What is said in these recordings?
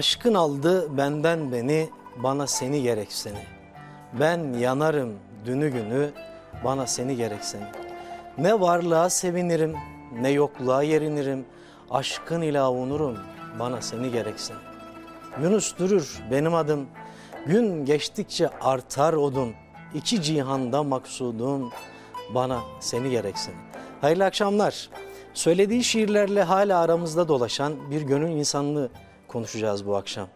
Aşkın aldı benden beni, bana seni gerek seni. Ben yanarım dünü günü, bana seni gerek seni. Ne varlığa sevinirim, ne yokluğa yerinirim. Aşkın ile avunurum, bana seni gerek seni. Yunus durur benim adım, gün geçtikçe artar odun. İki cihanda maksudum, bana seni gerek seni. Hayırlı akşamlar. Söylediği şiirlerle hala aramızda dolaşan bir gönül insanlığı konuşacağız bu akşam.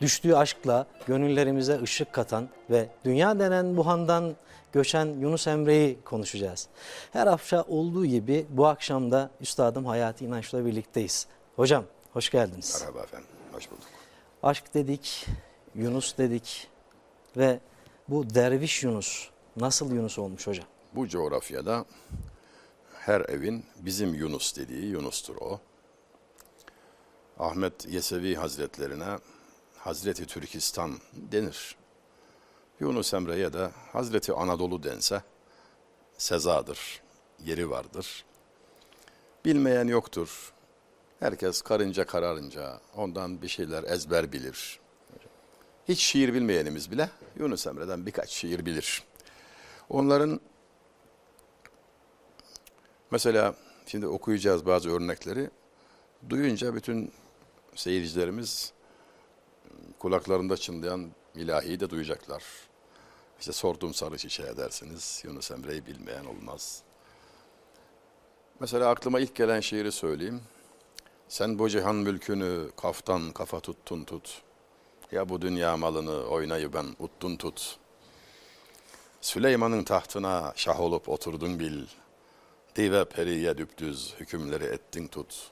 Düştüğü aşkla gönüllerimize ışık katan ve dünya denen buhandan göçen Yunus Emre'yi konuşacağız. Her hafta olduğu gibi bu akşam da Üstadım Hayati İnanç'la birlikteyiz. Hocam hoş geldiniz. Merhaba efendim, hoş bulduk. Aşk dedik, Yunus dedik ve bu derviş Yunus nasıl Yunus olmuş hocam? Bu coğrafyada her evin bizim Yunus dediği Yunus'tur o. Ahmet Yesevi Hazretlerine Hazreti Türkistan denir. Yunus Emre'ye de Hazreti Anadolu dense sezadır, yeri vardır. Bilmeyen yoktur. Herkes karınca kararınca ondan bir şeyler ezber bilir. Hiç şiir bilmeyenimiz bile Yunus Emre'den birkaç şiir bilir. Onların mesela şimdi okuyacağız bazı örnekleri. Duyunca bütün seyircilerimiz kulaklarında çınlayan ilahiyi de duyacaklar. İşte sordum sarı çiçeğe dersiniz. Yunus Emre'yi bilmeyen olmaz. Mesela aklıma ilk gelen şiiri söyleyeyim. Sen bu cihan mülkünü kaftan kafa tuttun tut. Ya bu dünya malını oynayı ben uttun tut. Süleyman'ın tahtına şah olup oturdun bil. Dive periye düptüz hükümleri ettin tut.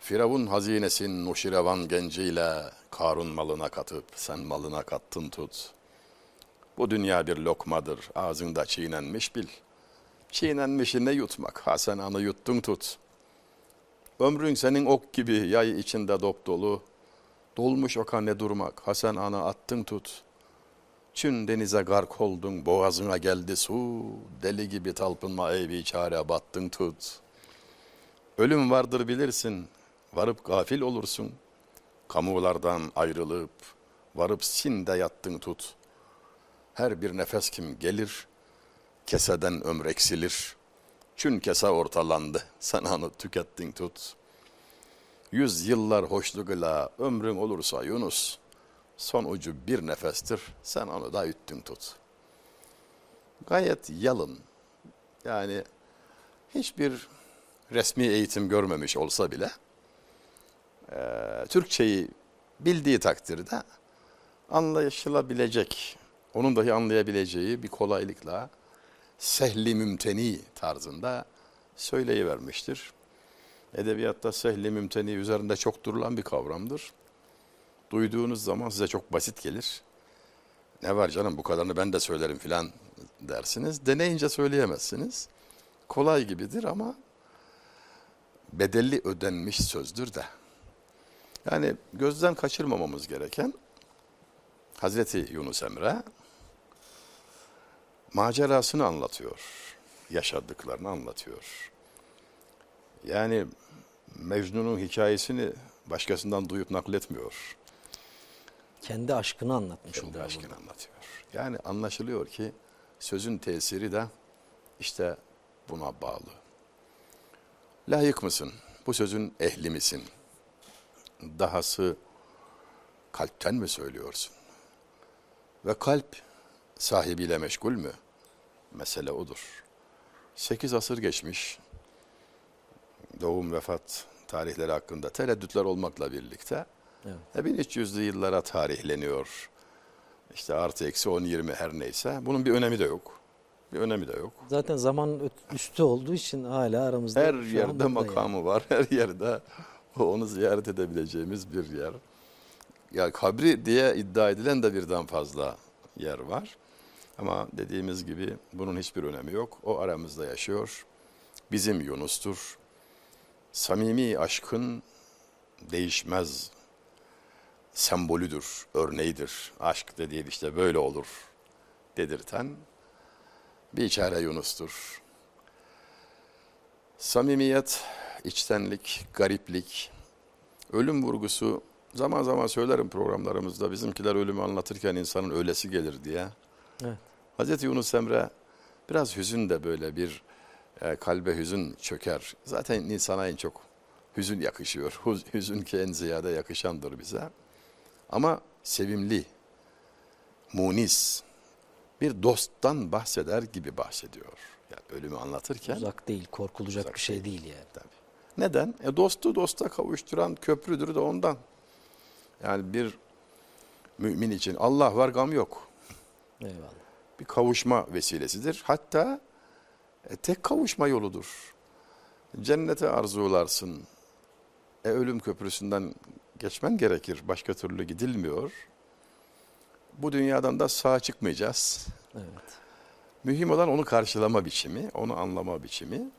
Firavun hazinesin Nuşirevan genciyle Karun malına katıp sen malına kattın tut. Bu dünya bir lokmadır ağzında çiğnenmiş bil. Çiğnenmişi ne yutmak ha sen anı yuttun tut. Ömrün senin ok gibi yay içinde dop dolu. Dolmuş oka ne durmak ha sen anı attın tut. Çün denize gark oldun boğazına geldi su. Deli gibi talpınma ey biçare battın tut. Ölüm vardır bilirsin varıp gafil olursun. Kamulardan ayrılıp varıp sinde yattın tut. Her bir nefes kim gelir, keseden ömür eksilir. Çün kese ortalandı, sen anı tükettin tut. Yüz yıllar hoşluğuyla ömrün olursa Yunus, son ucu bir nefestir, sen onu da üttün tut. Gayet yalın, yani hiçbir resmi eğitim görmemiş olsa bile, e, Türkçeyi bildiği takdirde anlaşılabilecek, onun dahi anlayabileceği bir kolaylıkla sehli mümteni tarzında söyleyivermiştir. Edebiyatta sehli mümteni üzerinde çok durulan bir kavramdır. Duyduğunuz zaman size çok basit gelir. Ne var canım bu kadarını ben de söylerim filan dersiniz. Deneyince söyleyemezsiniz. Kolay gibidir ama bedelli ödenmiş sözdür de. Yani gözden kaçırmamamız gereken Hazreti Yunus Emre macerasını anlatıyor. Yaşadıklarını anlatıyor. Yani Mecnun'un hikayesini başkasından duyup nakletmiyor. Kendi aşkını anlatmış Kendi oluyor aşkını burada. anlatıyor. Yani anlaşılıyor ki sözün tesiri de işte buna bağlı. Layık mısın? Bu sözün ehli misin? Dahası kalpten mi söylüyorsun? Ve kalp sahibiyle meşgul mü? Mesele odur. Sekiz asır geçmiş. Doğum vefat tarihleri hakkında tereddütler olmakla birlikte Evet. e, 1300'lü yıllara tarihleniyor. İşte artı eksi 10-20 her neyse. Bunun bir önemi de yok. Bir önemi de yok. Zaten zaman üstü olduğu için hala aramızda. Her yerde makamı var. Her yerde onu ziyaret edebileceğimiz bir yer. Ya kabri diye iddia edilen de birden fazla yer var. Ama dediğimiz gibi bunun hiçbir önemi yok. O aramızda yaşıyor. Bizim Yunus'tur. Samimi aşkın değişmez sembolüdür, örneğidir. Aşk dediği işte böyle olur dedirten bir çare Yunus'tur. Samimiyet, içtenlik, gariplik, ölüm vurgusu Zaman zaman söylerim programlarımızda bizimkiler ölümü anlatırken insanın ölesi gelir diye. Evet. Hazreti Yunus Emre biraz hüzün de böyle bir e, kalbe hüzün çöker. Zaten insana en çok hüzün yakışıyor. Hüzün ki en ziyade yakışandır bize. Ama sevimli, munis, bir dosttan bahseder gibi bahsediyor. Yani ölümü anlatırken. Uzak değil, korkulacak Uzak bir şey değil yani. Tabii. Neden? E dostu dosta kavuşturan köprüdür de ondan. Yani bir mümin için Allah var gam yok. Eyvallah. Bir kavuşma vesilesidir. Hatta e, tek kavuşma yoludur. Cennete arzularsın. E, ölüm köprüsünden geçmen gerekir. Başka türlü gidilmiyor. Bu dünyadan da sağ çıkmayacağız. Evet. Mühim olan onu karşılama biçimi, onu anlama biçimi.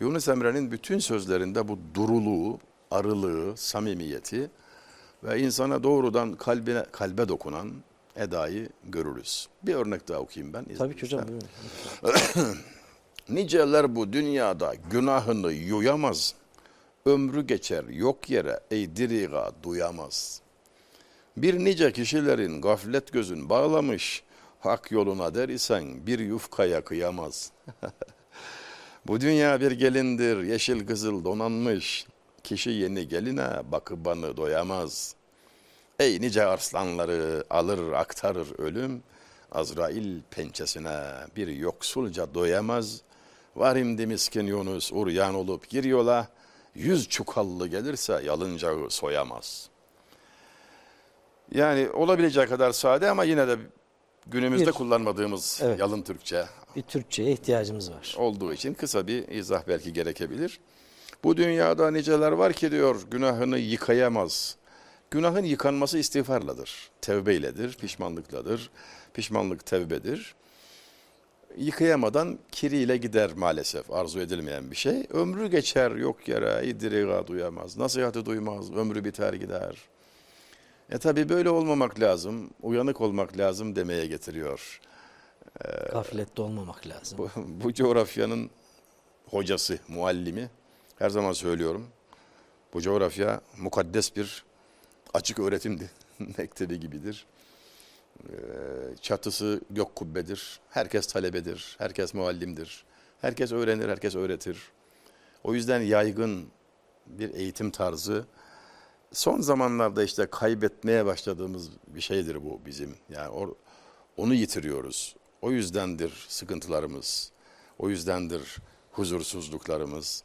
Yunus Emre'nin bütün sözlerinde bu duruluğu, arılığı, samimiyeti ve insana doğrudan kalbine kalbe dokunan edayı görürüz. Bir örnek daha okuyayım ben. Tabii ki hocam. Niceler bu dünyada günahını yuyamaz. Ömrü geçer yok yere ey diriga duyamaz. Bir nice kişilerin gaflet gözün bağlamış. Hak yoluna der isen bir yufkaya kıyamaz. bu dünya bir gelindir yeşil kızıl donanmış. Kişi yeni geline bakıbanı doyamaz. Ey nice arslanları alır aktarır ölüm. Azrail pençesine bir yoksulca doyamaz. Var imdi miskin Yunus uryan olup gir yola. Yüz çukallı gelirse yalıncağı soyamaz. Yani olabileceği kadar sade ama yine de günümüzde Bir- kullanmadığımız Evet. yalın Türkçe Bir Türkçe'ye ihtiyacımız var. olduğu için kısa bir izah belki gerekebilir. Bu dünyada niceler var ki diyor günahını yıkayamaz. Günahın yıkanması istiğfarladır, tevbeyledir, pişmanlıkladır. Pişmanlık tevbedir. Yıkayamadan kiriyle gider maalesef arzu edilmeyen bir şey. Ömrü geçer yok yere idriga duyamaz, nasihatı duymaz, ömrü biter gider. E tabi böyle olmamak lazım, uyanık olmak lazım demeye getiriyor. Gaflette olmamak lazım. Bu, bu coğrafyanın hocası, muallimi her zaman söylüyorum. Bu coğrafya mukaddes bir açık öğretim mektebi gibidir. Ee, Çatısı gök kubbedir. Herkes talebedir. Herkes muallimdir. Herkes öğrenir, herkes öğretir. O yüzden yaygın bir eğitim tarzı son zamanlarda işte kaybetmeye başladığımız bir şeydir bu bizim. Yani or- onu yitiriyoruz. O yüzdendir sıkıntılarımız. O yüzdendir huzursuzluklarımız.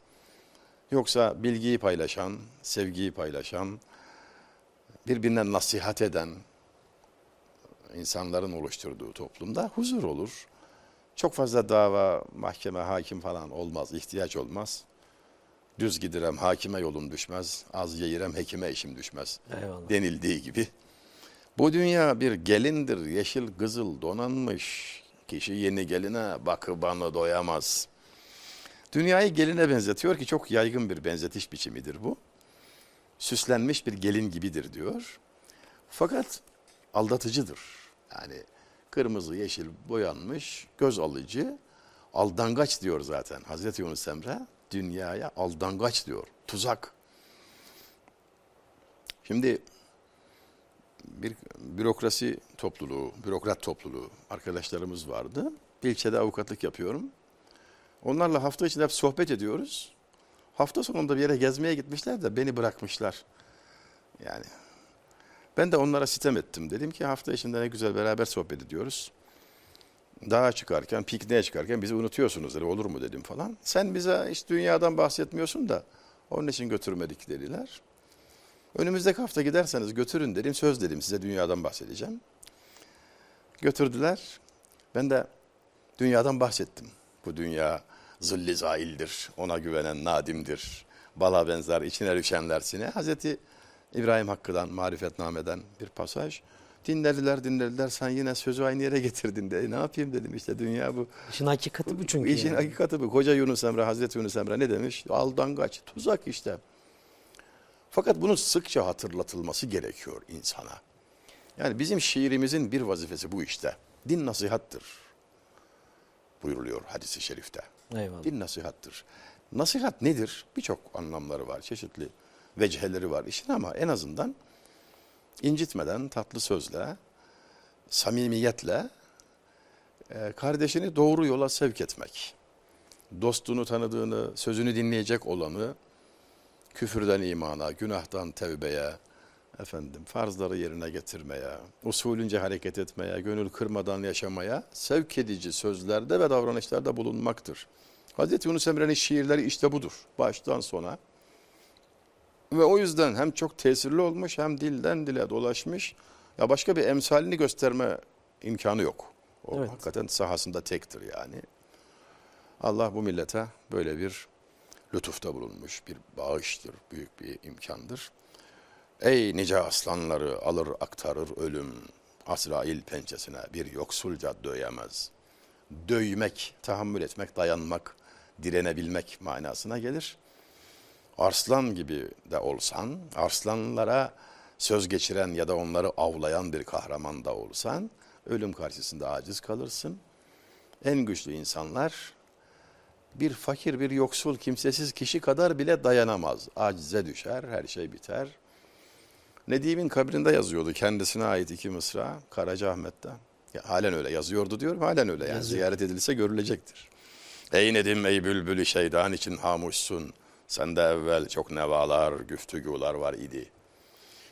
Yoksa bilgiyi paylaşan, sevgiyi paylaşan, birbirine nasihat eden insanların oluşturduğu toplumda huzur olur. Çok fazla dava, mahkeme, hakim falan olmaz, ihtiyaç olmaz. Düz gidirem hakime yolum düşmez, az yeyirem hekime işim düşmez Eyvallah. denildiği gibi. Bu dünya bir gelindir yeşil kızıl donanmış. Kişi yeni geline bakıbanı doyamaz. Dünyayı geline benzetiyor ki çok yaygın bir benzetiş biçimidir bu. Süslenmiş bir gelin gibidir diyor. Fakat aldatıcıdır. Yani kırmızı yeşil boyanmış, göz alıcı, aldangaç diyor zaten Hazreti Yunus Emre. Dünyaya aldangaç diyor, tuzak. Şimdi bir bürokrasi topluluğu, bürokrat topluluğu arkadaşlarımız vardı. İlçede avukatlık yapıyorum. Onlarla hafta içinde hep sohbet ediyoruz. Hafta sonunda bir yere gezmeye gitmişler de beni bırakmışlar. Yani ben de onlara sitem ettim. Dedim ki hafta içinde ne güzel beraber sohbet ediyoruz. Dağa çıkarken, pikniğe çıkarken bizi unutuyorsunuz dedi. Olur mu dedim falan. Sen bize hiç dünyadan bahsetmiyorsun da onun için götürmedik dediler. Önümüzdeki hafta giderseniz götürün dedim. Söz dedim size dünyadan bahsedeceğim. Götürdüler. Ben de dünyadan bahsettim. Bu dünya zilli zaildir. Ona güvenen nadimdir. Bala benzer içine düşenler sine. Hazreti İbrahim Hakkı'dan, marifetnameden bir pasaj. Dinlediler dinlediler sen yine sözü aynı yere getirdin de. E, ne yapayım dedim işte dünya bu. İşin hakikati bu çünkü. İşin yani. hakikati bu. Koca Yunus Emre, Hazreti Yunus Emre ne demiş? Aldangaç, tuzak işte. Fakat bunun sıkça hatırlatılması gerekiyor insana. Yani bizim şiirimizin bir vazifesi bu işte. Din nasihattır. Buyuruluyor hadisi şerifte. Eyvallah. Din nasihattır. Nasihat nedir? Birçok anlamları var, çeşitli veciheleri var işin ama en azından incitmeden tatlı sözle, samimiyetle e, kardeşini doğru yola sevk etmek. Dostunu tanıdığını, sözünü dinleyecek olanı küfürden imana, günahtan tevbeye, efendim farzları yerine getirmeye, usulünce hareket etmeye, gönül kırmadan yaşamaya sevk edici sözlerde ve davranışlarda bulunmaktır. Hazreti Yunus Emre'nin şiirleri işte budur. Baştan sona. Ve o yüzden hem çok tesirli olmuş hem dilden dile dolaşmış. Ya başka bir emsalini gösterme imkanı yok. O Evet. hakikaten sahasında tektir yani. Allah bu millete böyle bir lütufta bulunmuş bir bağıştır, büyük bir imkandır. Ey nice aslanları alır aktarır ölüm, Azrail pençesine bir yoksulca döyemez. Dövmek, tahammül etmek, dayanmak, direnebilmek manasına gelir. Arslan gibi de olsan, arslanlara söz geçiren ya da onları avlayan bir kahraman da olsan, ölüm karşısında aciz kalırsın. En güçlü insanlar bir fakir, bir yoksul, kimsesiz kişi kadar bile dayanamaz. Acize düşer, her şey biter. Nedim'in kabrinde yazıyordu kendisine ait iki mısra Karacaahmet'te. Ya, halen öyle yazıyordu diyorum, halen öyle yani Yazıyor. ziyaret edilirse görülecektir. Ey Nedim, ey bülbülü şeydan için hamuşsun. Sende evvel çok nevalar, güftügular var idi.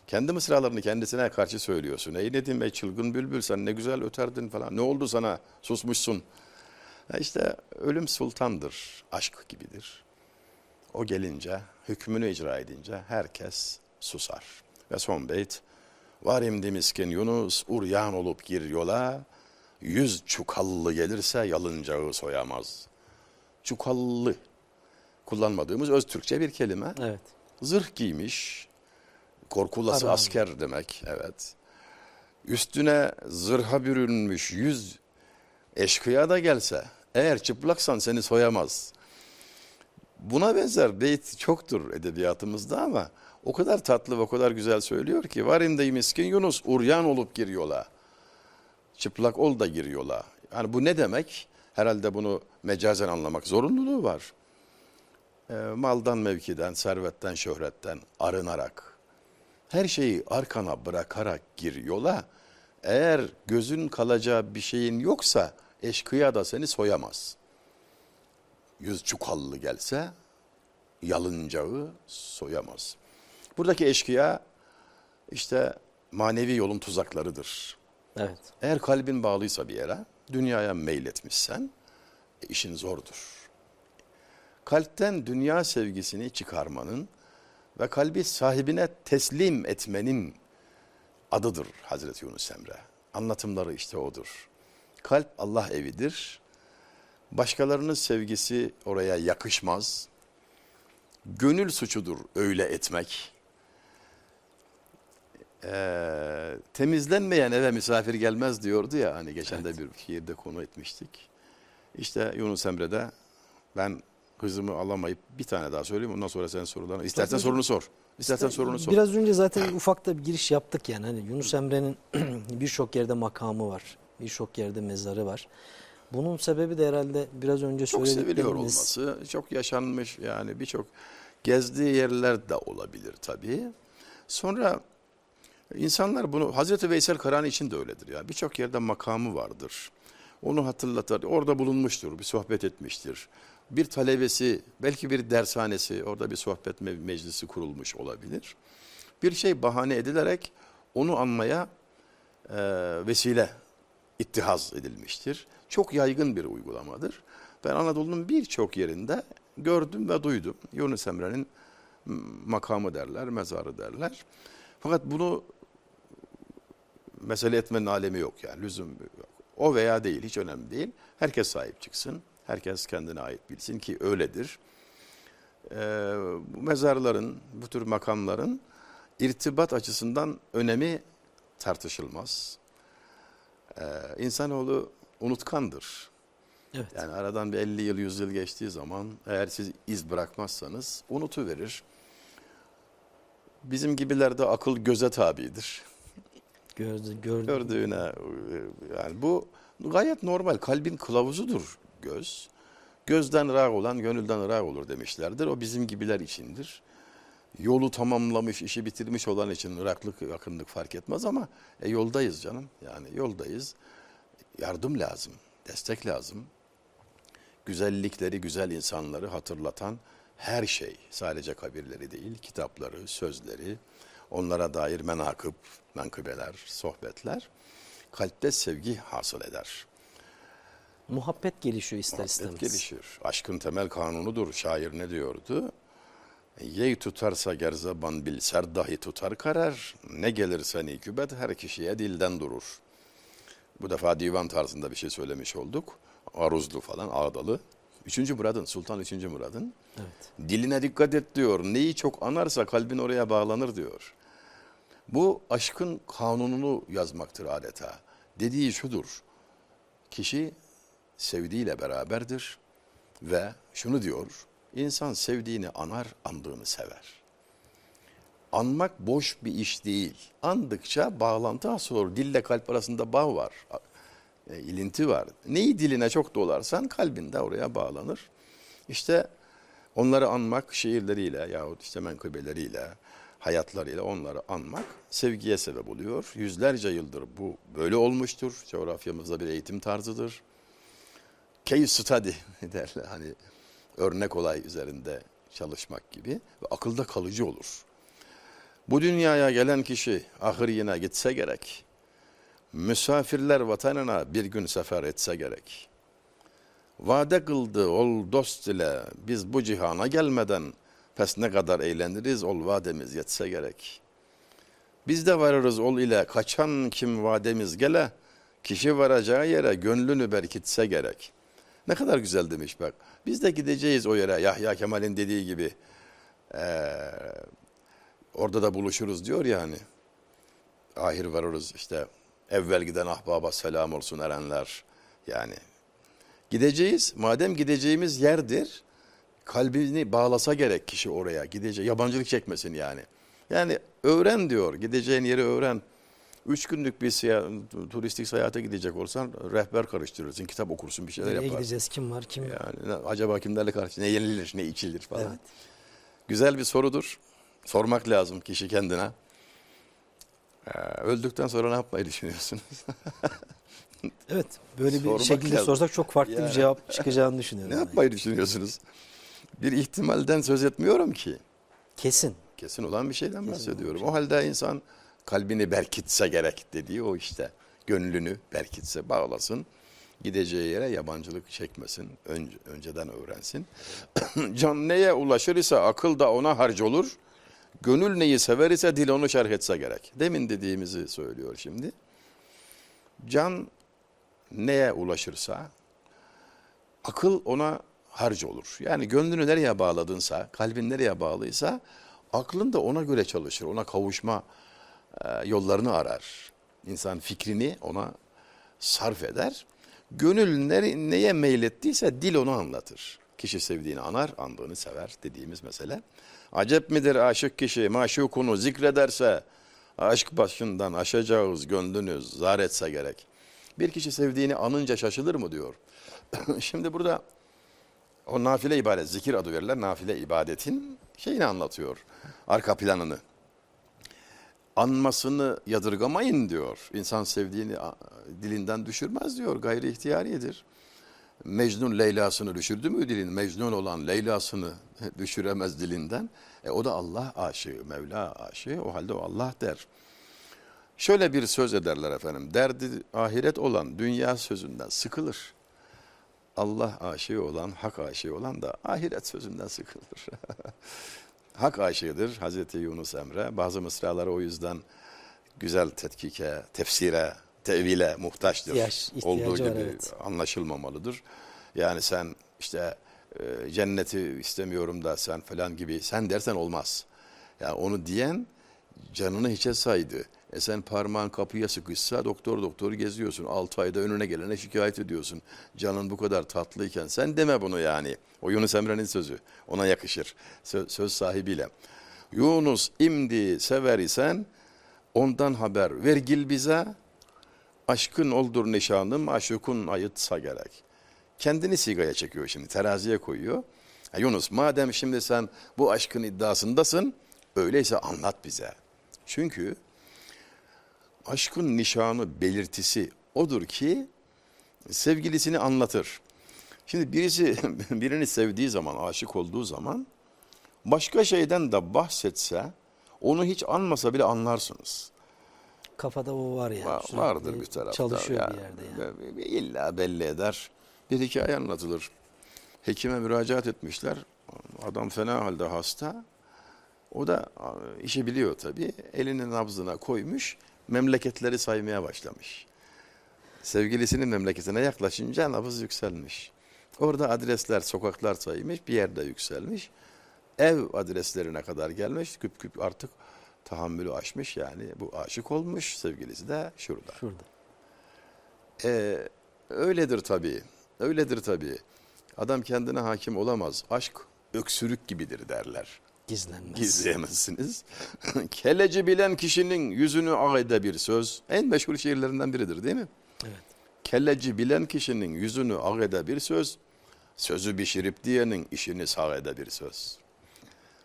Kendi mısralarını kendisine karşı söylüyorsun. Ey Nedim, ey çılgın bülbül sen ne güzel öterdin falan. Ne oldu sana? Susmuşsun. Ya işte ölüm sultandır, aşk gibidir. O gelince, hükmünü icra edince herkes susar. Ve son beyt, var imdi miskin Yunus, uryan olup gir yola, yüz çukallı gelirse yalıncağı soyamaz. Çukallı, kullanmadığımız öz Türkçe bir kelime. Evet. Zırh giymiş, korkulası Adam. asker demek, evet. Üstüne zırha bürünmüş yüz eşkıya da gelse, eğer çıplaksan seni soyamaz. Buna benzer beyt çoktur edebiyatımızda ama o kadar tatlı ve o kadar güzel söylüyor ki var inde miskin Yunus uryan olup gir yola. Çıplak ol da gir yola. Yani bu ne demek? Herhalde bunu mecazen anlamak zorunluluğu var. E, maldan, mevkiden, servetten, şöhretten arınarak, her şeyi arkana bırakarak gir yola. Eğer gözün kalacağı bir şeyin yoksa eşkıya da seni soyamaz. Yüz çukallı gelse yalıncağı soyamaz. Buradaki eşkıya işte manevi yolun tuzaklarıdır. Evet. Eğer kalbin bağlıysa bir yere, dünyaya meyletmişsen e, işin zordur. Kalpten dünya sevgisini çıkarmanın ve kalbi sahibine teslim etmenin adıdır Hazreti Yunus Emre. Anlatımları işte odur. Kalp Allah evidir. Başkalarının sevgisi oraya yakışmaz. Gönül suçudur öyle etmek. Ee, temizlenmeyen eve misafir gelmez diyordu ya hani geçen de bir şiirde konu etmiştik. İşte Yunus Emre'de ben kızımı alamayıp bir tane daha söyleyeyim ondan sonra sen sorularını. İstersen Tabii. sorunu sor. İstersen sorunu sor. Biraz önce zaten ufak da bir giriş yaptık yani. Hani Yunus Emre'nin birçok yerde makamı var. Birçok yerde mezarı var. Bunun sebebi de herhalde biraz önce çok seviliyor söylediklerimiz. olması, çok yaşanmış yani birçok gezdiği yerler de olabilir tabii. Sonra insanlar bunu Hazreti Veysel Karani için de öyledir ya. Birçok yerde makamı vardır. Onu hatırlatır. Orada bulunmuştur, bir sohbet etmiştir. Bir talebesi, belki bir dershanesi, orada bir sohbet me- meclisi kurulmuş olabilir. Bir şey bahane edilerek onu anmaya e, vesile ittihaz edilmiştir. Çok yaygın bir uygulamadır. Ben Anadolu'nun birçok yerinde gördüm ve duydum. Yunus Emre'nin makamı derler, mezarı derler. Fakat bunu mesele etmenin alemi yok yani lüzum yok. O veya değil hiç önemli değil. Herkes sahip çıksın. Herkes kendine ait bilsin ki öyledir. Ee, bu mezarların, bu tür makamların irtibat açısından önemi tartışılmaz. Ee, insanoğlu unutkandır. Evet. Yani aradan bir 50 yıl, 100 yıl geçtiği zaman eğer siz iz bırakmazsanız unutuverir. Bizim gibiler de akıl göze tabidir. Gördü, gördü. Gördüğüne e, yani bu gayet normal. Kalbin kılavuzudur göz. Gözden ırak olan gönülden ırak olur demişlerdir. O bizim gibiler içindir. yolu tamamlamış, işi bitirmiş olan için Iraklık, yakınlık fark etmez ama e, yoldayız canım. Yani yoldayız. Yardım lazım, destek lazım. Güzellikleri, güzel insanları hatırlatan her şey, sadece kabirleri değil, kitapları, sözleri, onlara dair menakıb, menkıbeler, sohbetler kalpte sevgi hasıl eder. Muhabbet gelişiyor ister Muhabbet istemez. gelişir. Aşkın temel kanunudur. Şair ne diyordu? Yey tutarsa gerzaban bil ser dahi tutar karar. Ne gelirse nikübet her kişiye dilden durur. Bu defa divan tarzında bir şey söylemiş olduk. Aruzlu falan, ağdalı. Üçüncü Murad'ın, Sultan Üçüncü Murad'ın Evet. diline dikkat et diyor. Neyi çok anarsa kalbin oraya bağlanır diyor. Bu aşkın kanununu yazmaktır adeta. Dediği şudur. Kişi sevdiğiyle beraberdir ve şunu diyor. İnsan sevdiğini anar, andığını sever. Anmak boş bir iş değil. Andıkça bağlantı hasıl olur. Dille kalp arasında bağ var. E, ilinti var. Neyi diline çok dolarsan kalbinde oraya bağlanır. İşte onları anmak şiirleriyle yahut işte menkıbeleriyle, hayatlarıyla onları anmak sevgiye sebep oluyor. Yüzlerce yıldır bu böyle olmuştur. Coğrafyamızda bir eğitim tarzıdır. Case study derler hani örnek olay üzerinde çalışmak gibi ve akılda kalıcı olur. Bu dünyaya gelen kişi ahir yine gitse gerek. Misafirler vatanına bir gün sefer etse gerek. Vade kıldı ol dost ile biz bu cihana gelmeden pes ne kadar eğleniriz ol vademiz yetse gerek. Biz de varırız ol ile kaçan kim vademiz gele kişi varacağı yere gönlünü berkitse gerek. Ne kadar güzel demiş bak. Biz de gideceğiz o yere Yahya Kemal'in dediği gibi. Ee, orada da buluşuruz diyor ya hani. Ahir varırız işte evvel giden ahbaba selam olsun erenler. Yani gideceğiz. Madem gideceğimiz yerdir kalbini bağlasa gerek kişi oraya gidecek. Yabancılık çekmesin yani. Yani öğren diyor. Gideceğin yeri öğren. Üç günlük bir turistik seyahate gidecek olsan rehber karıştırırsın, kitap okursun, bir şeyler Nereye yaparsın. gideceğiz? Kim var? Kim yok? Yani acaba kimlerle karşı ne yenilir, ne içilir falan. Evet. Güzel bir sorudur. Sormak lazım kişi kendine. Ee, öldükten sonra ne yapmayı düşünüyorsunuz? Evet. Böyle bir Sormak şekilde lazım. sorsak çok farklı bir Yani. cevap çıkacağını düşünüyorum. ne yani. yapmayı düşünüyorsunuz? Bir ihtimalden söz etmiyorum ki. Kesin. Kesin olan bir şeyden bahsediyorum. O halde insan kalbini berkitse gerek dediği o işte. Gönlünü berkitse bağlasın. Gideceği yere yabancılık çekmesin. Önce, önceden öğrensin. Can neye ulaşır ise akıl da ona harc olur. Gönül neyi sever ise dil onu şerh etse gerek. Demin dediğimizi söylüyor şimdi. Can neye ulaşırsa akıl ona harc olur. Yani gönlünü nereye bağladınsa, kalbin nereye bağlıysa aklın da ona göre çalışır. Ona kavuşma yollarını arar. İnsan fikrini ona sarf eder. Gönül neye meylettiyse dil onu anlatır. Kişi sevdiğini anar, andığını sever dediğimiz mesele. Acep midir aşık kişi maşukunu zikrederse aşk başından aşacağız gönlünüz zar etse gerek. Bir kişi sevdiğini anınca şaşılır mı diyor. Şimdi burada o nafile ibadet, zikir adı verilen nafile ibadetin şeyini anlatıyor. Arka planını. Anmasını yadırgamayın diyor. İnsan sevdiğini dilinden düşürmez diyor. Gayri ihtiyaridir. Mecnun Leyla'sını düşürdü mü dilin? Mecnun olan Leyla'sını düşüremez dilinden. E, o da Allah aşığı, Mevla aşığı. O halde o Allah der. Şöyle bir söz ederler efendim. Derdi ahiret olan dünya sözünden sıkılır. Allah aşığı olan, hak aşığı olan da ahiret sözünden sıkılır. hak aşığıdır Hazreti Yunus Emre. Bazı mısraları o yüzden güzel tetkike, tefsire, tevile muhtaçtır. İhtiyaç- Olduğu var, gibi evet. anlaşılmamalıdır. Yani sen işte e, cenneti istemiyorum da sen falan gibi sen dersen olmaz. Yani onu diyen canını hiçe saydı. E sen parmağın kapıya sıkışsa doktor doktor geziyorsun. 6 ayda önüne gelene şikayet ediyorsun. Canın bu kadar tatlıyken sen deme bunu yani. O Yunus Emre'nin sözü. Ona yakışır. Söz, söz sahibiyle. Yunus imdi sever isen ondan haber vergil bize. Aşkın oldur nişanım aşıkun ayıtsa gerek. Kendini sigaya çekiyor şimdi teraziye koyuyor. Ha, Yunus madem şimdi sen bu aşkın iddiasındasın Öyleyse anlat bize. Çünkü aşkın nişanı belirtisi odur ki sevgilisini anlatır. Şimdi birisi birini sevdiği zaman, aşık olduğu zaman başka şeyden de bahsetse onu hiç anmasa bile anlarsınız. Kafada o var ya. Va- sürekli vardır bir tarafta. Çalışıyor Ya, bir yerde yani. İlla belli eder. Bir hikaye anlatılır. Hekime müracaat etmişler. Adam fena halde hasta. O da işi biliyor tabii. Elini nabzına koymuş. Memleketleri saymaya başlamış. Sevgilisinin memleketine yaklaşınca nabız yükselmiş. Orada adresler, sokaklar saymış. Bir yerde yükselmiş. Ev adreslerine kadar gelmiş. Küp küp artık tahammülü aşmış yani. Bu aşık olmuş. Sevgilisi de şurada. Şurada. Ee, öyledir tabii. Öyledir tabii. Adam kendine hakim olamaz. Aşk öksürük gibidir derler. Gizlenmez. Gizleyemezsiniz. Keleci bilen kişinin yüzünü ağ bir söz. En meşhur şiirlerinden biridir değil mi? Evet. Kelleci bilen kişinin yüzünü ağ bir söz. Sözü pişirip diyenin işini sağ bir söz.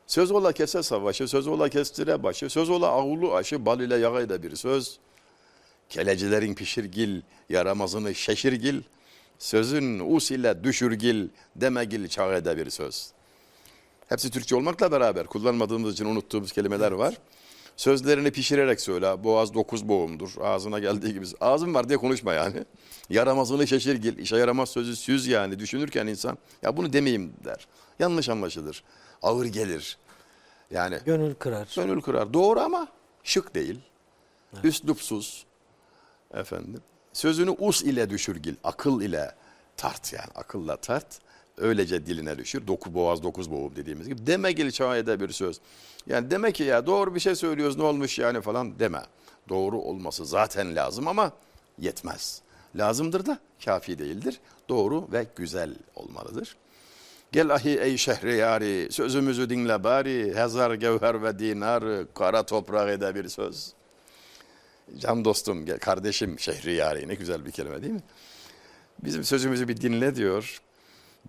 Söz ola kese savaşı, söz ola kestire başı, söz ola ağulu aşı, bal ile yağa bir söz. Kelecilerin pişirgil, yaramazını şeşirgil, sözün us ile düşürgil, demegil çağ bir söz. Hepsi Türkçe olmakla beraber kullanmadığımız için unuttuğumuz kelimeler var. Sözlerini pişirerek söyle. Boğaz dokuz boğumdur. Ağzına geldiği gibi. Ağzım var diye konuşma yani. Yaramazını şaşırgil. İşe yaramaz sözü süz yani. Düşünürken insan ya bunu demeyeyim der. Yanlış anlaşılır. Ağır gelir. Yani Gönül kırar. gönül kırar. Doğru ama şık değil. Üslupsuz. Efendim. Sözünü us ile düşürgil. Akıl ile tart yani. Akılla tart. Öylece diline düşür. Doku boğaz dokuz boğum dediğimiz gibi. Deme gel çağda bir söz. Yani deme ki ya doğru bir şey söylüyoruz ne olmuş yani falan deme. Doğru olması zaten lazım ama yetmez. Lazımdır da kafi değildir. Doğru ve güzel olmalıdır. Gel ahi ey şehriyari, sözümüzü dinle bari, hezar gevher ve dinar, kara toprak ede bir söz. Can dostum, kardeşim şehriyari, ne güzel bir kelime değil mi? Bizim sözümüzü bir dinle diyor.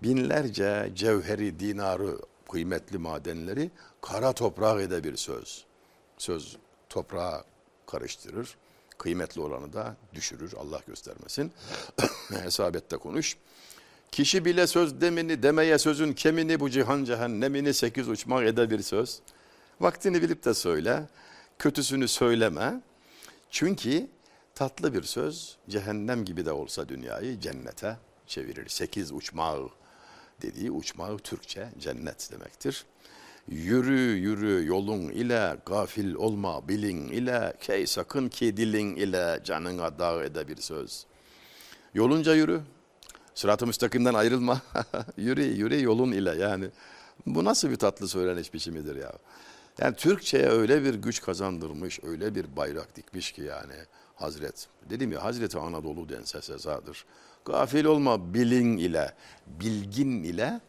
Binlerce cevheri, dinarı, kıymetli madenleri kara toprak ede bir söz. Söz toprağa karıştırır. Kıymetli olanı da düşürür. Allah göstermesin. Hesabette konuş. Kişi bile söz demini, demeye sözün kemini, bu cihan cehennemini sekiz uçmak ede bir söz. Vaktini bilip de söyle, kötüsünü söyleme. Çünkü tatlı bir söz cehennem gibi de olsa dünyayı cennete çevirir. Sekiz uçmağı dediği uçmağı Türkçe cennet demektir. Yürü yürü yolun ile gafil olma bilin ile key sakın ki dilin ile canına dağ ede bir söz. Yolunca yürü. Sırat-ı müstakimden ayrılma. yürü yürü yolun ile yani. Bu nasıl bir tatlı söyleniş biçimidir ya. Yani Türkçe'ye öyle bir güç kazandırmış, öyle bir bayrak dikmiş ki yani Hazret. Dedim ya Hazreti Anadolu dense sezadır. Gafil olma bilin ile, bilgin ile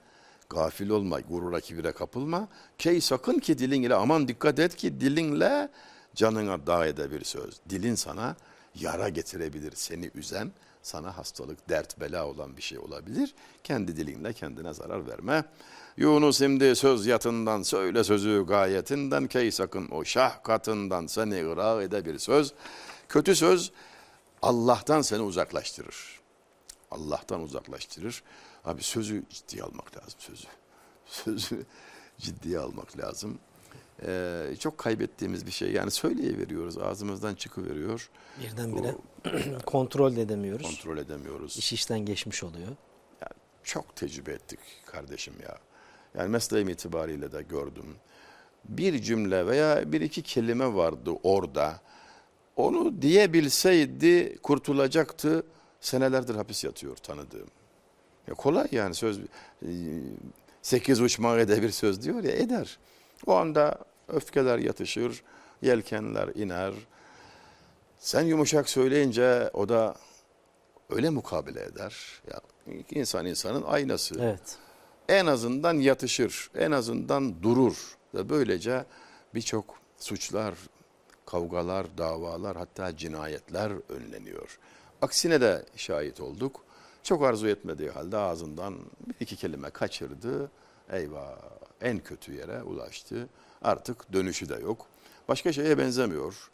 gafil olma, gurura kibire kapılma. Key sakın ki dilin ile aman dikkat et ki dilinle canına dağ bir söz. Dilin sana yara getirebilir seni üzen, sana hastalık, dert, bela olan bir şey olabilir. Kendi dilinle kendine zarar verme. Yunus şimdi söz yatından söyle sözü gayetinden key sakın o şah katından seni ıra bir söz. Kötü söz Allah'tan seni uzaklaştırır. Allah'tan uzaklaştırır. Abi sözü ciddiye almak lazım sözü. Sözü ciddiye almak lazım. Ee, çok kaybettiğimiz bir şey. Yani söyleyiveriyoruz ağzımızdan çıkıveriyor. Birdenbire kontrol de edemiyoruz. Kontrol edemiyoruz. İş işten geçmiş oluyor. Yani çok tecrübe ettik kardeşim ya. Yani mesleğim itibariyle de gördüm. Bir cümle veya bir iki kelime vardı orada. Onu diyebilseydi kurtulacaktı. Senelerdir hapis yatıyor tanıdığım. Ya kolay yani söz. e, Sekiz uçmak ede bir söz diyor ya eder. O anda öfkeler yatışır, yelkenler iner. Sen yumuşak söyleyince o da öyle mukabele eder. Ya insan insanın aynası. Evet. En azından yatışır, en azından durur ve böylece birçok suçlar, kavgalar, davalar hatta cinayetler önleniyor. Aksine de şahit olduk. Çok arzu etmediği halde ağzından bir iki kelime kaçırdı. Eyvah en kötü yere ulaştı. Artık dönüşü de yok. Başka şeye benzemiyor.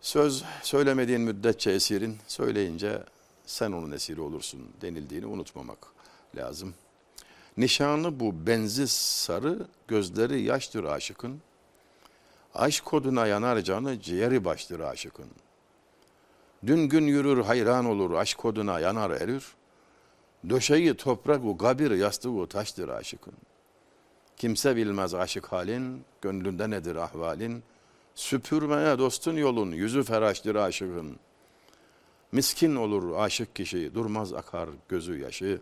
Söz söylemediğin müddetçe esirin, söyleyince sen onun esiri olursun denildiğini unutmamak lazım. Nişanı bu benzi sarı, gözleri yaştır aşıkın. Aşk koduna yanar canı, ciğeri baştır aşıkın. Dün gün yürür hayran olur, aşk koduna yanar erir. Döşeği toprak u kabir yastığı taştır aşıkın. Kimse bilmez aşık halin, gönlünde nedir ahvalin. Süpürmeye dostun yolun, yüzü feraştır aşıkın. Miskin olur aşık kişi, durmaz akar gözü yaşı.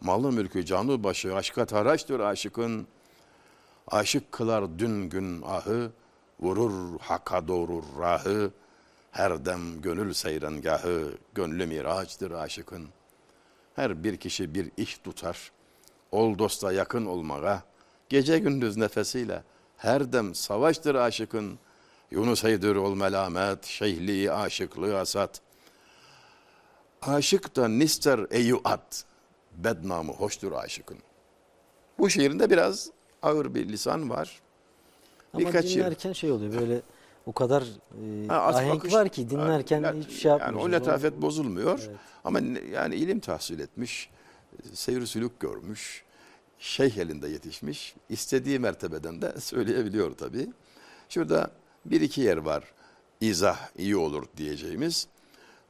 Malı mülkü canı başı, aşka taraştır aşıkın. Aşık kılar dün gün ahı, vurur haka doğurur rahı. Her dem gönül seyrengahı, gönlü miraçtır aşıkın. Her bir kişi bir iş tutar, ol dosta yakın olmaya, gece gündüz nefesiyle, her dem savaştır aşıkın. Yunus Eydir ol melamet, şeyhliği aşıklığı asat. Aşık da nister eyuat, bednamı hoştur aşıkın. Bu şiirinde biraz ağır bir lisan var. Ama Birkaç yıl. dinlerken şey oluyor böyle o kadar e, Ha, ahenk bakış- var ki dinlerken Ha, hiçbir şey Yani yapmıyorsun. o letafet bozulmuyor. Evet. Ama yani ilim tahsil etmiş, seyir sülük görmüş, şeyh elinde yetişmiş, istediği mertebeden de söyleyebiliyor tabii. Şurada bir iki yer var, izah iyi olur diyeceğimiz.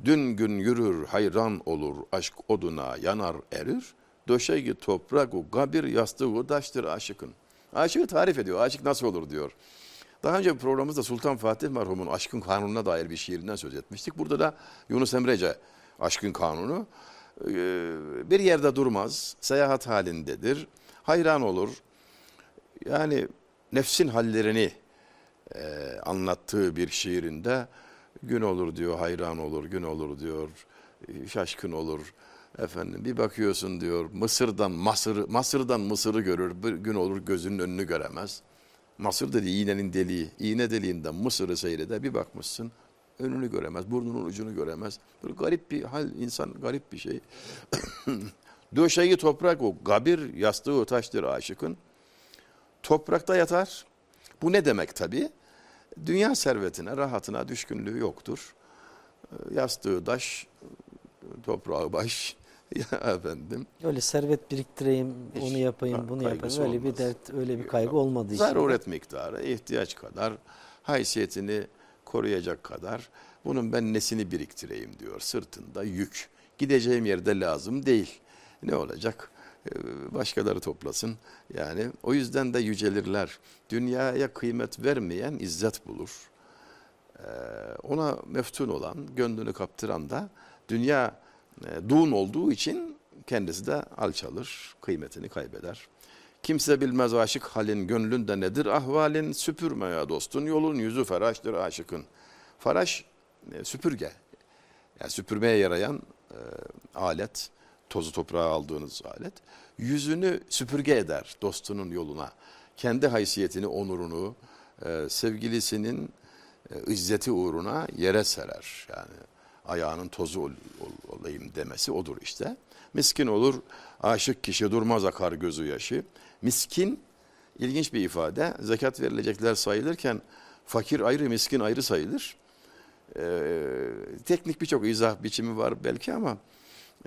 Dün gün yürür hayran olur, aşk oduna yanar erir. Döşeği toprak o kabir yastığı taştır aşıkın. Aşığı tarif ediyor, aşık nasıl olur diyor. Daha önce bir programımızda Sultan Fatih merhumun Aşkın Kanunu'na dair bir şiirinden söz etmiştik. Burada da Yunus Emrece Aşkın Kanunu. Ee, Bir yerde durmaz, seyahat halindedir, hayran olur. Yani nefsin hallerini e, anlattığı bir şiirinde gün olur diyor, hayran olur, gün olur diyor, şaşkın olur. Efendim bir bakıyorsun diyor Mısır'dan Masır, Mısır'dan Mısır'ı görür, bir gün olur gözünün önünü göremez. Mısır dedi iğnenin deliği. İğne deliğinden Mısır'ı seyreder. Bir bakmışsın önünü göremez. Burnunun ucunu göremez. Böyle garip bir hal. insan garip bir şey. Döşeği toprak o. Gabir yastığı taştır aşıkın. Toprakta yatar. Bu ne demek tabii? Dünya servetine, rahatına düşkünlüğü yoktur. Ee, Yastığı taş, toprağı baş. Ya efendim. Öyle servet biriktireyim, Hiç, onu yapayım, ha, bunu yapayım. Öyle olmaz. bir dert, öyle bir kaygı olmadığı için. Zaruret miktarı, ihtiyaç kadar, haysiyetini koruyacak kadar bunun ben nesini biriktireyim diyor. Sırtında yük. Gideceğim yerde lazım değil. Ne olacak? Ee, Başkaları toplasın. Yani o yüzden de yücelirler. Dünyaya kıymet vermeyen izzet bulur. Ee, Ona meftun olan, gönlünü kaptıran da dünya e, duğun olduğu için kendisi de alçalır, kıymetini kaybeder. Kimse bilmez aşık halin gönlünde nedir ahvalin süpürme ya dostun yolun yüzü feraştır aşıkın. Faraş e, süpürge. Yani süpürmeye yarayan e, alet, tozu toprağı aldığınız alet. Yüzünü süpürge eder dostunun yoluna. Kendi haysiyetini, onurunu, e, sevgilisinin e, izzeti uğruna yere serer. Yani ayağının tozu ol- ol- olayım demesi odur işte. Miskin olur, aşık kişi durmaz akar gözü yaşı. Miskin, ilginç bir ifade. Zekat verilecekler sayılırken fakir ayrı, miskin ayrı sayılır. Ee, teknik birçok izah biçimi var belki ama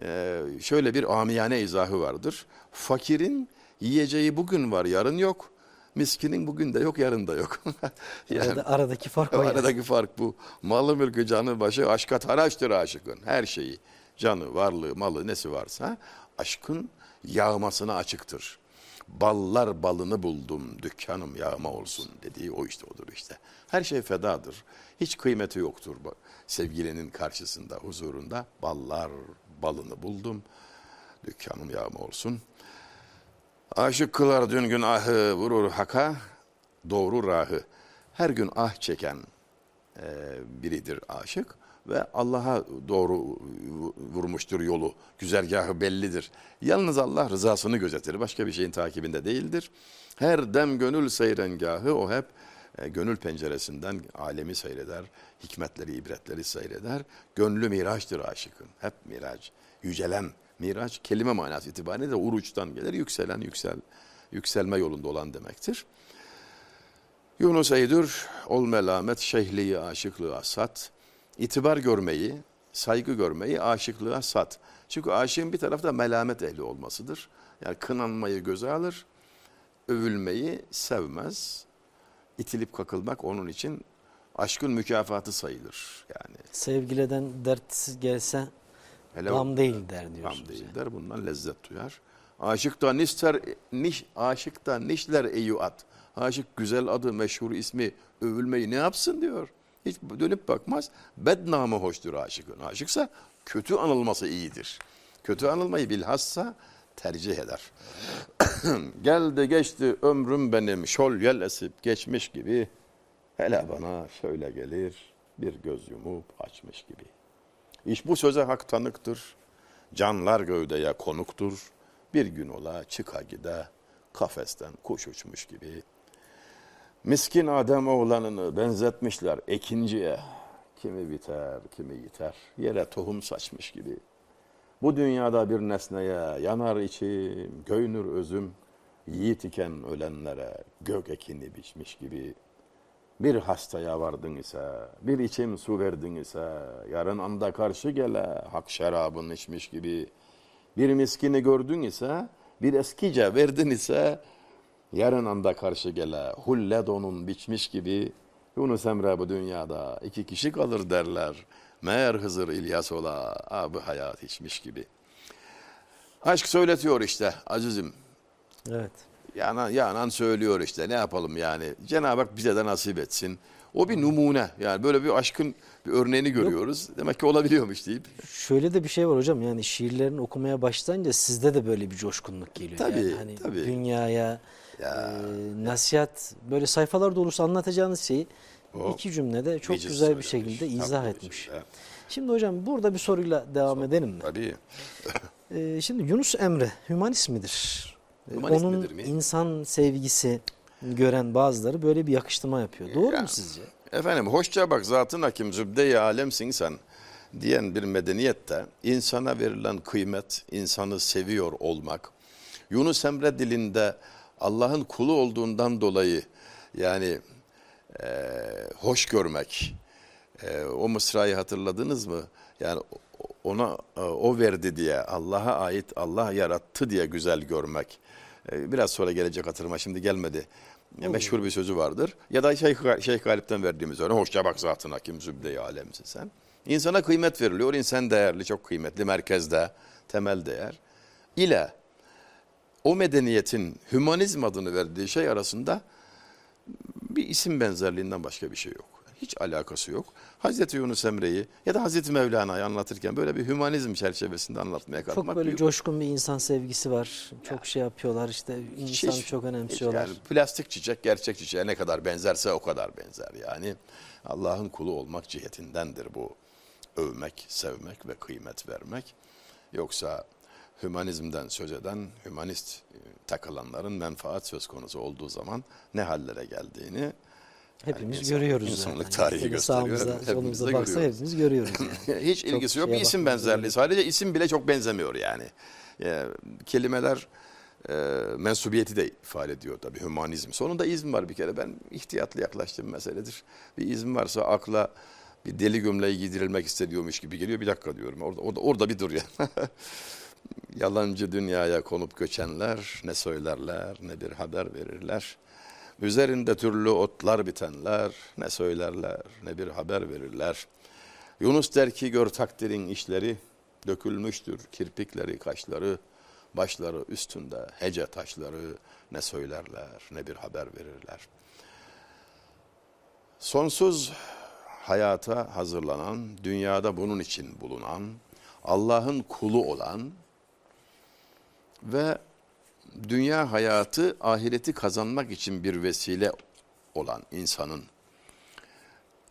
e, şöyle bir amiyane izahı vardır. Fakirin yiyeceği bugün var, yarın yok. Miskinin bugün de yok, yarın da yok. Arada- aradaki fark o. Yani. aradaki fark bu. Malı mülkü canı başı aşka taraştır aşıkın. Her şeyi canı, varlığı, malı nesi varsa aşkın yağmasına açıktır. Ballar balını buldum dükkanım yağma olsun dediği o işte odur işte. Her şey fedadır. Hiç kıymeti yoktur sevgilinin karşısında, huzurunda. Ballar balını buldum dükkanım yağma olsun. Aşık kılar dün gün ahı vurur haka doğru rahı. Her gün ah çeken e, biridir aşık ve Allah'a doğru vurmuştur yolu. Güzergahı bellidir. Yalnız Allah rızasını gözetir. Başka bir şeyin takibinde değildir. Her dem gönül seyrengahı o hep e, gönül penceresinden alemi seyreder. Hikmetleri, ibretleri seyreder. Gönlü miraçtır aşıkın. Hep miraç. Yücelen. Miraç kelime manası itibariyle de uruçtan gelir. Yükselen, yüksel, yükselme yolunda olan demektir. Yunus Eydur, ol melamet, şeyhliği, aşıklığa sat. İtibar görmeyi, saygı görmeyi aşıklığa sat. Çünkü aşığın bir tarafta melamet ehli olmasıdır. Yani kınanmayı göze alır, övülmeyi sevmez. İtilip kakılmak onun için aşkın mükafatı sayılır. Yani Sevgiliden dert gelse hele gam değil der diyorsunuz. Tam değil der. Bundan lezzet duyar. Aşık da nister niş aşık da nişler eyuat. Aşık güzel adı, meşhur ismi övülmeyi ne yapsın diyor. Hiç dönüp bakmaz. Bednamı hoştur aşıkın. Aşıksa kötü anılması iyidir. Kötü anılmayı bilhassa tercih eder. Geldi geçti ömrüm benim şol yel esip geçmiş gibi. Hele bana şöyle gelir bir göz yumup açmış gibi. İş bu söze hak tanıktır. Canlar gövdeye konuktur. Bir gün ola çıka gide kafesten kuş uçmuş gibi. Miskin Adem oğlanını benzetmişler ekinciye. Kimi biter, kimi yiter. Yere tohum saçmış gibi. Bu dünyada bir nesneye yanar içim, göynür özüm. Yiğit iken ölenlere gök ekini biçmiş gibi. Bir hastaya vardın ise, bir içim su verdin ise, yarın anda karşı gele, hak şarabını içmiş gibi. Bir miskini gördün ise, bir eskice verdin ise, yarın anda karşı gele, hulle donun biçmiş gibi. Yunus Emre bu dünyada iki kişi kalır derler. Meğer Hızır İlyas ola, abi hayat içmiş gibi. Aşk söyletiyor işte azizim. Evet. Yanan, yanan söylüyor işte ne yapalım yani. Cenab-ı Hak bize de nasip etsin. O bir numune yani böyle bir aşkın bir örneğini görüyoruz. Demek ki olabiliyormuş deyip. Şöyle de bir şey var hocam yani şiirlerini okumaya başlayınca sizde de böyle bir coşkunluk geliyor. Tabii, yani hani tabii. Dünyaya Ya. e, nasihat böyle sayfalar dolusu anlatacağınız şeyi O iki cümlede çok güzel bir şekilde izah Haklı etmiş. evet. Şimdi hocam burada bir soruyla devam edelim mi? Tabii. Ee, şimdi Yunus Emre hümanist midir? Hümanist Onun midir mi? insan sevgisi gören bazıları böyle bir yakıştırma yapıyor. Doğru Ya. mu sizce? Efendim hoşça bak zatın hakim zübde-i alemsin sen diyen bir medeniyette insana verilen kıymet, insanı seviyor olmak, Yunus Emre dilinde Allah'ın kulu olduğundan dolayı yani e, hoş görmek, e, o mısrayı hatırladınız mı? Yani ona e, o verdi diye, Allah'a ait, Allah yarattı diye güzel görmek. E, biraz sonra gelecek hatırıma şimdi gelmedi. Ya meşhur bir sözü vardır. Ya da Şeyh, Şeyh Galip'ten verdiğimiz örneğin hoşça bak zatın hakim zübde-i alemsin sen. İnsana kıymet veriliyor. İnsan değerli, çok kıymetli, merkezde, temel değer. İle o medeniyetin hümanizm adını verdiği şey arasında bir isim benzerliğinden başka bir şey yok. Hiç alakası yok. Hazreti Yunus Emre'yi ya da Hazreti Mevlana'yı anlatırken böyle bir hümanizm çerçevesinde anlatmaya kalkmak Çok böyle bir- coşkun bir insan sevgisi var. Çok şey yapıyorlar işte insanı Hiç- çok önemsiyorlar. Yani plastik çiçek gerçek çiçeğe ne kadar benzerse o kadar benzer. Yani Allah'ın kulu olmak cihetindendir bu övmek, sevmek ve kıymet vermek. Yoksa hümanizmden söz eden, hümanist e, takılanların menfaat söz konusu olduğu zaman ne hallere geldiğini Hepimiz insan- görüyoruz insanlık zaten. tarihi gösteriyor. Sağımıza, solumuza baksa hepimiz görüyoruz yani. Hiç Çok ilgisi yok. Bir isim benzerliği. Sadece isim bile çok benzemiyor yani. Ya, kelimeler e, mensubiyeti de ifade ediyor tabii hümanizm. Sonunda izm var bir kere. Ben ihtiyatlı yaklaştığım meseledir. Bir izm varsa akla bir deli gömleği giydirilmek isteniyormuş gibi geliyor. Bir dakika diyorum. Orada, orada, orada bir dur ya. Yalancı dünyaya konup göçenler ne söylerler ne bir haber verirler. Üzerinde türlü otlar bitenler ne söylerler ne bir haber verirler. Yunus der ki gör takdirin işleri dökülmüştür kirpikleri kaşları başları üstünde hece taşları ne söylerler ne bir haber verirler. Sonsuz hayata hazırlanan, dünyada bunun için bulunan, Allah'ın kulu olan ve dünya hayatı ahireti kazanmak için bir vesile olan insanın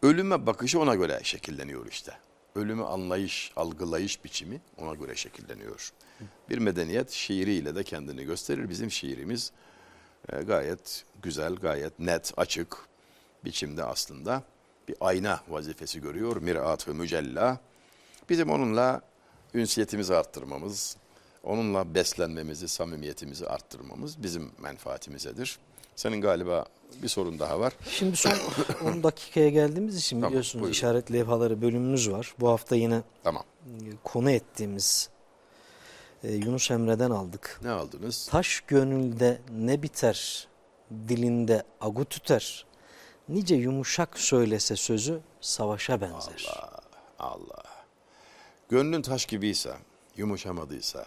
ölüme bakışı ona göre şekilleniyor işte. Ölümü anlayış, algılayış biçimi ona göre şekilleniyor. Bir medeniyet şiiriyle de kendini gösterir. Bizim şiirimiz e, gayet güzel, gayet net, açık biçimde aslında bir ayna vazifesi görüyor. Mirat ve mücella. Bizim onunla ünsiyetimizi arttırmamız, Onunla beslenmemizi, samimiyetimizi arttırmamız bizim menfaatimizedir. Senin galiba bir sorun daha var. Şimdi son 10 dakikaya geldiğimiz için Tamam, biliyorsunuz buyurun. işaret levhaları bölümümüz var. Bu hafta yine Tamam. e, konu ettiğimiz e, Yunus Emre'den aldık. Ne aldınız? Taş gönülde ne biter, dilinde agu tüter. Nice yumuşak söylese sözü savaşa benzer. Allah, Allah. Gönlün taş gibiyse, yumuşamadıysa.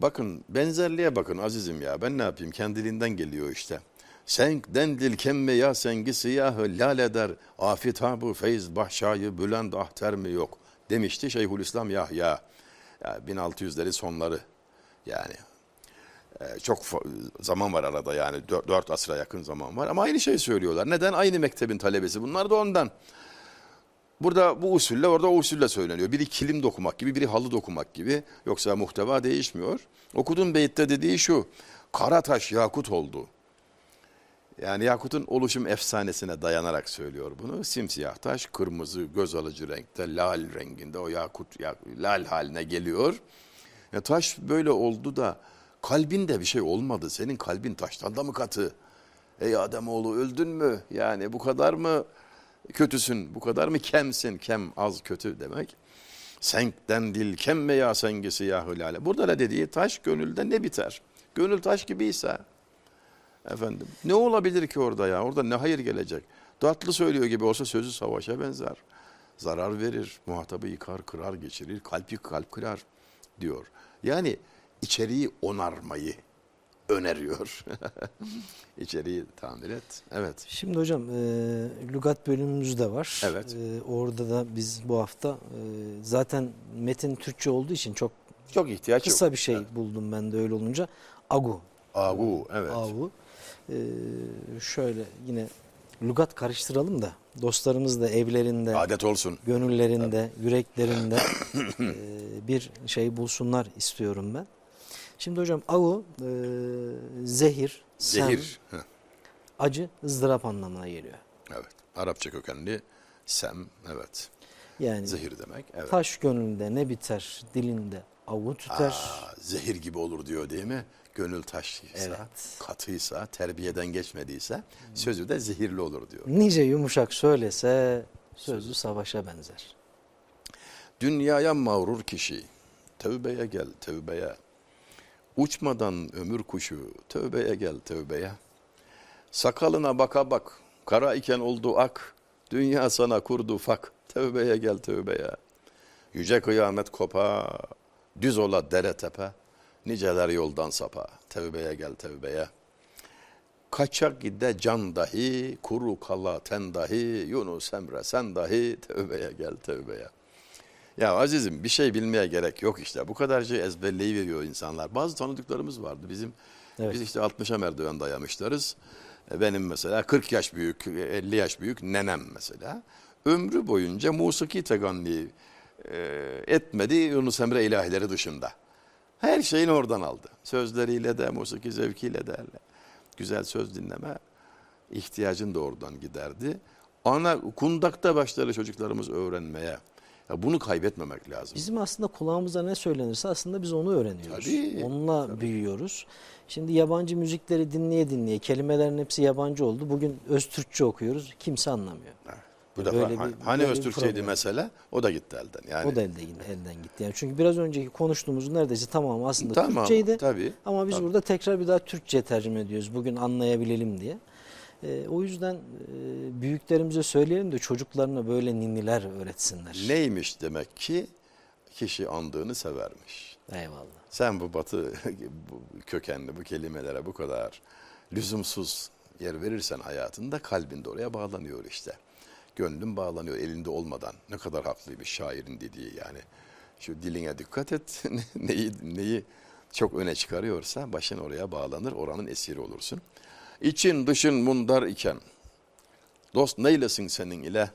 Bakın benzerliğe bakın azizim ya. Ben ne yapayım kendiliğinden geliyor işte. Senkden dil kemme ya sengi siyahı lal eder. Afitabı feyz bahşayı bülend ahter mi yok demişti Şeyhülislam Yahya. Ya 1600'leri sonları yani. Ee, çok zaman var arada yani 4 asra yakın zaman var ama aynı şeyi söylüyorlar. Neden? Aynı mektebin talebesi. Bunlar da ondan. Burada bu usulle orada o usulle söyleniyor. Biri kilim dokumak gibi, biri halı dokumak gibi. Yoksa muhteva değişmiyor. Okuduğum beyitte dediği şu. Kara taş yakut oldu. Yani yakutun oluşum efsanesine dayanarak söylüyor bunu. Simsiyah taş, kırmızı, göz alıcı renkte, lal renginde o yakut, yak- lal haline geliyor. Ya taş böyle oldu da kalbinde bir şey olmadı. Senin kalbin taştan da mı katı? Ey Ademoğlu öldün mü? Yani bu kadar mı kötüsün, bu kadar mı kemsin? Kem az kötü demek. Senkten dil kemme ya sengi siyahı lale. Burada da dediği taş gönülde ne biter? Gönül taş gibiyse efendim ne olabilir ki orada ya? Orada ne hayır gelecek? Tatlı söylüyor gibi olsa sözü savaşa benzer. Zarar verir, muhatabı yıkar, kırar, geçirir, kalp kalp kırar diyor. Yani içeriği onarmayı öneriyor. İçeriği tamir et. Evet. Şimdi hocam e, lügat bölümümüz de var. Evet. E, orada da biz bu hafta e, zaten metin Türkçe olduğu için çok Çok ihtiyaç kısa yok. bir şey buldum ben de öyle olunca. Agu. Agu, evet. Agu. E, şöyle yine lügat karıştıralım da dostlarımız da evlerinde, Adet olsun. gönüllerinde, yüreklerinde e, bir şey bulsunlar istiyorum ben. Şimdi hocam agu e, zehir, sem, Zehir. Heh, acı, ızdırap anlamına geliyor. Evet. Arapça kökenli sem, evet. Yani Zehir demek. Evet. taş gönlünde ne biter, dilinde avu tüter. Aa, zehir gibi olur diyor değil mi? Gönül taşıysa, Evet. katıysa, terbiyeden geçmediyse sözü de zehirli olur diyor. Nice yumuşak söylese sözü savaşa benzer. Dünyaya mağrur kişi, tövbeye gel tövbeye. Uçmadan ömür kuşu, tövbeye gel tövbeye. Sakalına baka bak, kara iken oldu ak. Dünya sana kurdu fak, tövbeye gel tövbeye. Yüce kıyamet kopa, düz ola dere tepe. Niceler yoldan sapa, tövbeye gel tövbeye. Kaçak gide can dahi, kuru kala ten dahi, Yunus Emre sen dahi, tövbeye gel tövbeye. Ya azizim bir şey bilmeye gerek yok işte. Bu kadar şey ezberleyi veriyor insanlar. Bazı tanıdıklarımız vardı bizim. Evet. Biz işte 60'a merdiven dayamışlarız. E, Benim mesela 40 yaş büyük, 50 yaş büyük nenem mesela. Ömrü boyunca musiki teganni e, etmedi Yunus Emre ilahileri dışında. Her şeyini oradan aldı. Sözleriyle de, musiki zevkiyle de. Güzel söz dinleme ihtiyacın da oradan giderdi. Ana kundakta başları çocuklarımız öğrenmeye. Ya bunu kaybetmemek lazım. Bizim aslında kulağımıza ne söylenirse aslında biz onu öğreniyoruz. Tabii, Onunla büyüyoruz. Şimdi yabancı müzikleri dinleye dinleye kelimelerin hepsi yabancı oldu. Bugün öz Türkçe okuyoruz. Kimse anlamıyor. Bu defa Böyle bir- hani- hani bir Öztürkçeydi problem. mesele o da gitti elden. Yani O da elde, elden gitti. Yani çünkü biraz önceki konuştuğumuz neredeyse tamamı aslında Tamam, Türkçeydi. tabii, Ama biz tabii. burada tekrar bir daha Türkçe tercüme ediyoruz. Bugün anlayabilelim diye. Ee, o yüzden e, büyüklerimize söyleyelim de çocuklarına böyle ninniler öğretsinler. neymiş demek ki kişi andığını severmiş. Eyvallah. Sen bu batı bu kökenli bu kelimelere bu kadar lüzumsuz yer verirsen hayatında kalbin de oraya bağlanıyor işte. Gönlün bağlanıyor elinde olmadan. Ne kadar haklıymış şairin dediği yani. Şu diline dikkat et. neyi neyi çok öne çıkarıyorsa başın oraya bağlanır. Oranın esiri olursun. İçin dışın mundar iken dost neylesin senin ile?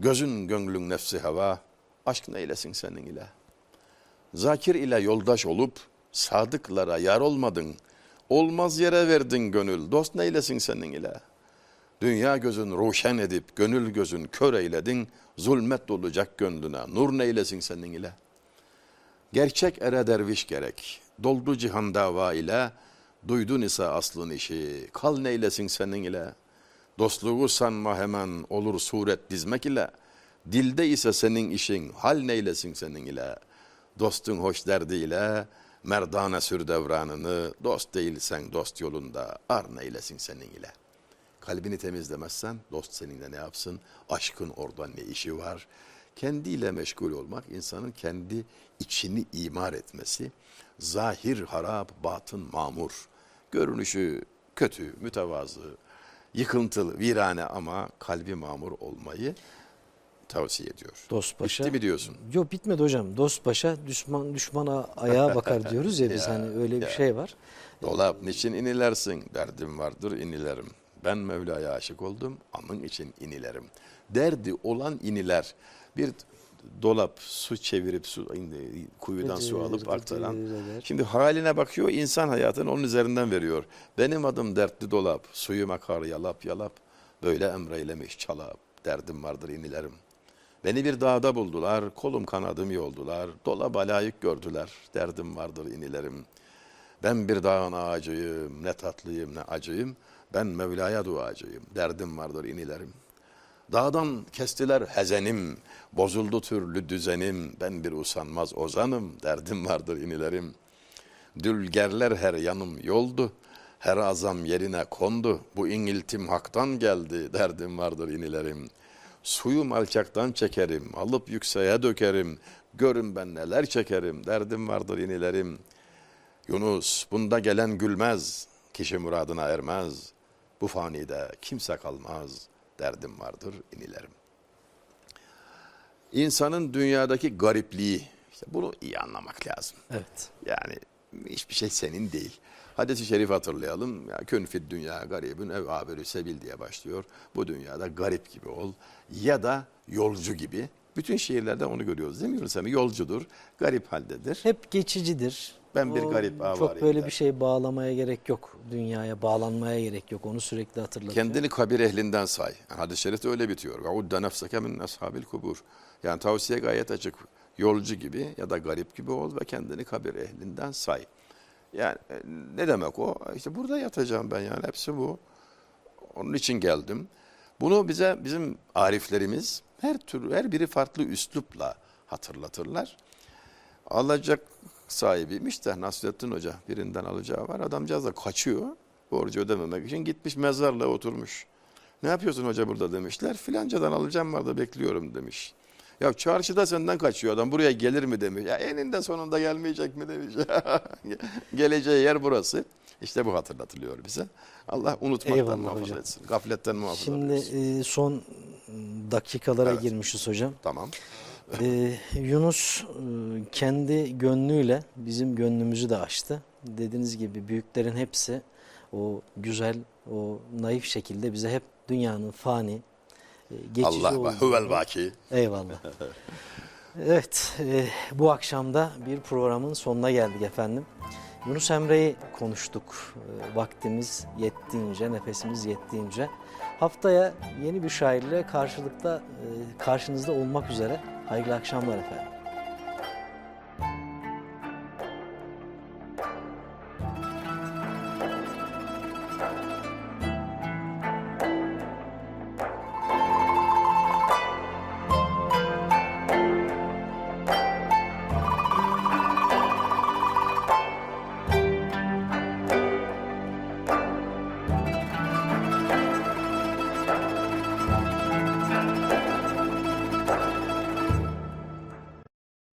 Gözün gönlün nefsi hava. Aşk neylesin senin ile? Zakir ile yoldaş olup sadıklara yar olmadın. Olmaz yere verdin gönül. Dost neylesin senin ile? Dünya gözün ruşen edip gönül gözün kör eyledin. Zulmet dolacak gönlüne. Nur neylesin senin ile? Gerçek ere derviş gerek. Doldu cihan dava ile. Duydun ise aslın işi. Kal neylesin senin ile. Dostluğu sanma hemen olur suret dizmek ile. Dilde ise senin işin hal neylesin senin ile. Dostun hoş derdiyle merdane sür devranını. Dost değilsen dost yolunda ar neylesin senin ile. Kalbini temizlemezsen dost seninle ne yapsın? Aşkın orada ne işi var? Kendiyle meşgul olmak insanın kendi içini imar etmesi. Zahir harap, batın mamur. Görünüşü kötü, mütevazı, yıkıntılı, virane ama kalbi mamur olmayı tavsiye ediyor. Dost başa. Bitti mi diyorsun? Yok bitmedi hocam. Dost başa düşman düşmana ayağa bakar diyoruz ya biz Ya, hani öyle bir ya. şey var. Dolap niçin inilersin? Derdim vardır inilerim. Ben Mevla'ya aşık oldum, anın için inilerim. Derdi olan iniler. Bir dolap su çevirip su kuyudan su alıp aktaran. Şimdi haline bakıyor insan hayatını onun üzerinden veriyor. Benim adım dertli dolap, suyum akar yalap yalap. Böyle emreylemiş çalap, derdim vardır inilerim. Beni bir dağda buldular, kolum kanadım yoldular. Dolaba layık gördüler, derdim vardır inilerim. Ben bir dağın ağacıyım, ne tatlıyım ne acıyım. Ben Mevla'ya duacıyım, derdim vardır inilerim. Dağdan kestiler hezenim, bozuldu türlü düzenim. Ben bir usanmaz ozanım, derdim vardır inilerim. Dülgerler her yanım yoldu, her azam yerine kondu. Bu ingiltim haktan geldi, derdim vardır inilerim. Suyum alçaktan çekerim, alıp yükseğe dökerim. Görün ben neler çekerim, derdim vardır inilerim. Yunus bunda gelen gülmez, kişi muradına ermez. Bu fanide kimse kalmaz, derdim vardır inilerim. İnsanın dünyadaki garipliği, işte bunu iyi anlamak lazım. Evet. Yani hiçbir şey senin değil. Hadis-i şerif hatırlayalım. Ya künfid dünya garibün ev abirü sebil diye başlıyor. Bu dünyada garip gibi ol ya da yolcu gibi. Bütün şehirlerde onu görüyoruz değil mi Yunus Emre? Yolcudur, garip haldedir. Hep geçicidir. Ben bir garip avareyim Çok böyle der. bir şey bağlamaya gerek yok. Dünyaya bağlanmaya gerek yok. Onu sürekli hatırlatıyor. Kendini kabir ehlinden say. Hadis-i şerifte öyle bitiyor. Ve udde nefseke min ashabil kubur. Yani tavsiye gayet açık. Yolcu gibi ya da garip gibi ol ve kendini kabir ehlinden say. Yani e, ne demek o? İşte burada yatacağım ben yani hepsi bu. Onun için geldim. Bunu bize bizim ariflerimiz her tür her biri farklı üslupla hatırlatırlar. Alacak sahibiymiş de Nasrettin Hoca birinden alacağı var. Adamcağız da kaçıyor borcu ödememek için gitmiş mezarlığa oturmuş. Ne yapıyorsun hoca burada demişler. Filancadan alacağım var da bekliyorum demiş. Ya çarşıda senden kaçıyor adam buraya gelir mi demiş. Ya eninde sonunda gelmeyecek mi demiş. Geleceği yer burası. İşte bu hatırlatılıyor bize. Allah unutmaktan Eyvallah muhafaza hocam. etsin. Gafletten muhafaza Şimdi etsin. e, son dakikalara Evet. girmişiz hocam. Tamam. Ee, Yunus e, kendi gönlüyle bizim gönlümüzü de açtı. Dediğiniz gibi büyüklerin hepsi o güzel, o naif şekilde bize hep dünyanın fani, e, geçici Allah olduğunu- huvel vaki. Eyvallah. Evet, e, bu akşam da bir programın sonuna geldik efendim. Yunus Emre'yi konuştuk. E, vaktimiz yettiğince, nefesimiz yettiğince. Haftaya yeni bir şairle karşılıkta, e, karşınızda olmak üzere. Hayırlı akşamlar efendim.